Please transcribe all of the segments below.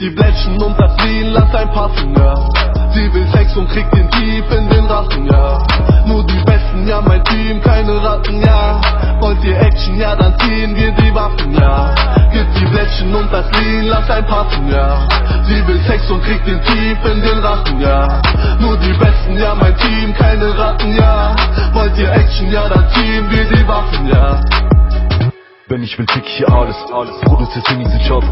die Blättchen und das Lean, lass ein passen, ja. Sie will Sex und kriegt den Tief in den Rachen, ja. Nur die Besten, ja, mein Team, keine Ratten, ja. Wollt ihr Action, ja, dann ziehen wir die Waffen, ja. Gib die Blättchen und das Lean, lass ein passen, ja. Sie will Sex und kriegt den Tief in den Rachen, ja. Nur die Besten, ja, mein Team, keine Ratten, ja. Wollt ihr Action, ja, dann ziehen wir die Waffen, ja. Wenn ich will, fick ich hier alles. alles. Produziert Singing sind Chart.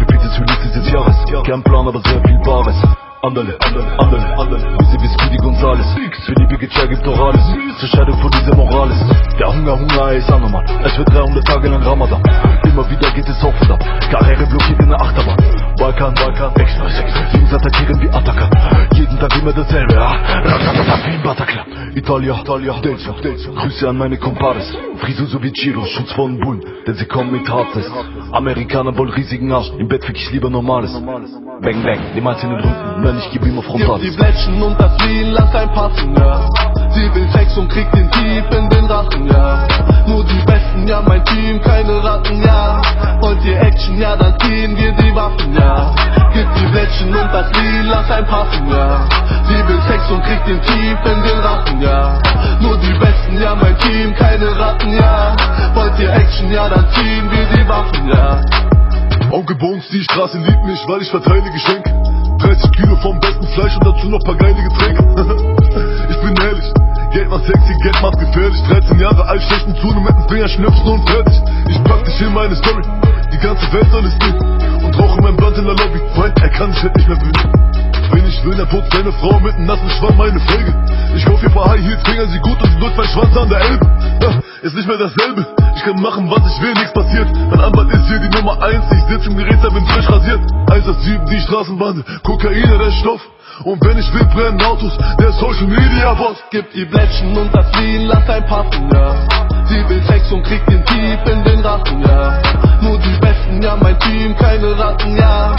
Repeated Release des Jahres. Kein Plan, aber sehr viel Bares. Andale, Andale, Andale. Wir sind wie Speedy Gonzales. Für Liebe Gechai gibt doch alles. Zur Scheidung von dieser Morales. Der Hunger, Hunger ist anormal. Es wird 300 Tage lang Ramadan. Immer wieder geht es auf und ab. Karriere blockiert in der Achterbahn. Balkan, Balkan, extra Sex. Jungs attackieren wie Attacker. Jeden Tag immer dasselbe, wie im Bataclan. Italia, Italia, Delta, Delta. Grüße an meine Compares. Frisur so wie Chiro, Schutz vor den Bullen. Denn sie kommen mit Hardtest. Amerikaner wollen riesigen Arsch. Im Bett fick ich lieber Normales. Bang, bang, niemals in den Rücken. Nein, ich geb ihm auf Gib die Blättchen und das Lean, lass ein passen, ja. Sie will Sex und kriegt den Tief in den Rachen, ja. Nur die Besten, ja, mein Team, keine Ratten, ja. Blättchen und das Lean, lass ein passen, ja. Sie will Sex und kriegt den Tief in den Rachen, ja. Nur die Besten, ja, mein Team, keine Ratten, ja. Wollt ihr Action, ja, dann ziehen wir die Waffen, ja. Onkel Bones, die Straße liebt mich, weil ich verteile Geschenke. 30 Kilo vom besten Fleisch und dazu noch paar geile Getränke. ich bin ehrlich, Geld macht sexy, Geld macht gefährlich. 13 Jahre alt, schlechten Zune mit dem Finger schnipsen und fertig. Ich pack dich in meine Story, die ganze Welt soll es sehen. Und rauche mein Blatt in der Lobby, kann sich halt nicht mehr bewegen. Wenn ich will, dann putzt seine Frau mit einem nassen Schwamm meine Felge. Ich kauf ihr paar High Heels, Finger sie gut und sie nutzt mein Schwanz an der Elbe. Ja, ist nicht mehr dasselbe. Ich kann machen, was ich will, nichts passiert. Mein Anwalt ist hier die Nummer eins. Ich sitz im Gerät, bin frisch rasiert. 187, die Straßenbande, Kokaine, der Stoff. Und wenn ich will, brennen Autos, der Social Media Boss. Gib die Blättchen und das Lean, lass ein passen, ja. Sie will Sex und kriegt den Tief in den Rachen, ja. Nur die Besten, ja, mein Team, keine Ratten, ja.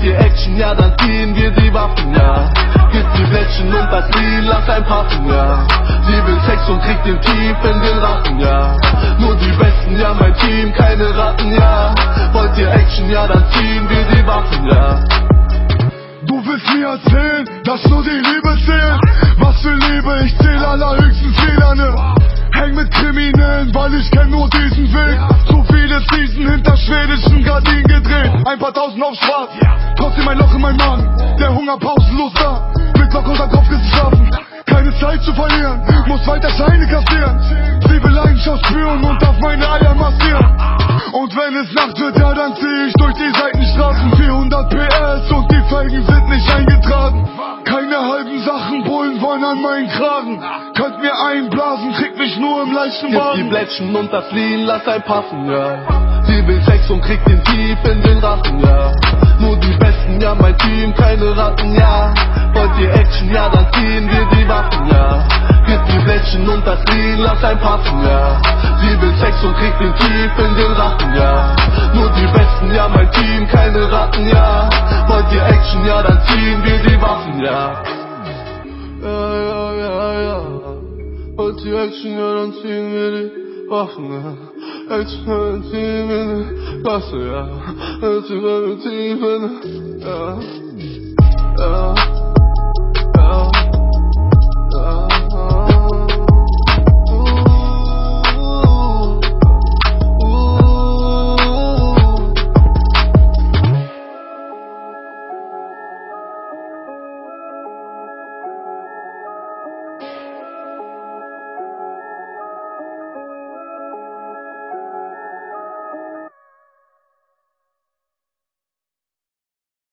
Wollt ihr Action, ja, dann ziehen wir die Waffen, ja. Gib die Blättchen und das Lean, lass ein passen, ja. Sie will Sex und kriegt den Tief in den Rachen, ja. Nur die Besten, ja, mein Team, keine Ratten, ja. Wollt ihr Action, ja, dann ziehen wir die Waffen, ja. Du willst mir erzählen, dass nur die Liebe zählt? Was für Liebe, Ein paar tausend auf schwarz, trotzdem ein Loch in meinem Magen. Der Hunger pausenlos da, mit Lock unter Kopf geschlafen. Keine Zeit zu verlieren, muss weiter Scheine kassieren. Sie will Leidenschaft spüren und darf meine Eier massieren. Und wenn es Nacht wird, ja dann zieh ich durch die Seitenstraßen 400 PS und die Felgen sind nicht eingetragen Keine halben Sachen, Bullen wollen an meinen Kragen Könnt mir einblasen, kriegt mich nur im leichten Gib die Wagen Blättchen und das Lean, lass ein passen, ja. Sie will Sex und kriegt den Tief in den Rachen, ja. Nur die Besten, ja, mein Team, keine Ratten, ja. Wollt ihr Action, ja, dann ziehen wir die Waffen, ja. Gib die Blättchen und das Lean, lass ein passen, ja. Sie will Sex und kriegt den Tief in den Rachen, ja. Nur die Besten, ja, mein Team, keine Ratten, ja. Wollt ihr Action, ja, dann ziehen wir die Waffen, ja. Ja, ja, ja, ja. Wollt ihr Action, ja, dann ziehen wir die Waffen, ja. Action, ja, dann ziehen wir die Gasse, ja. Action, ja, dann ziehen wir die, ja. Ja.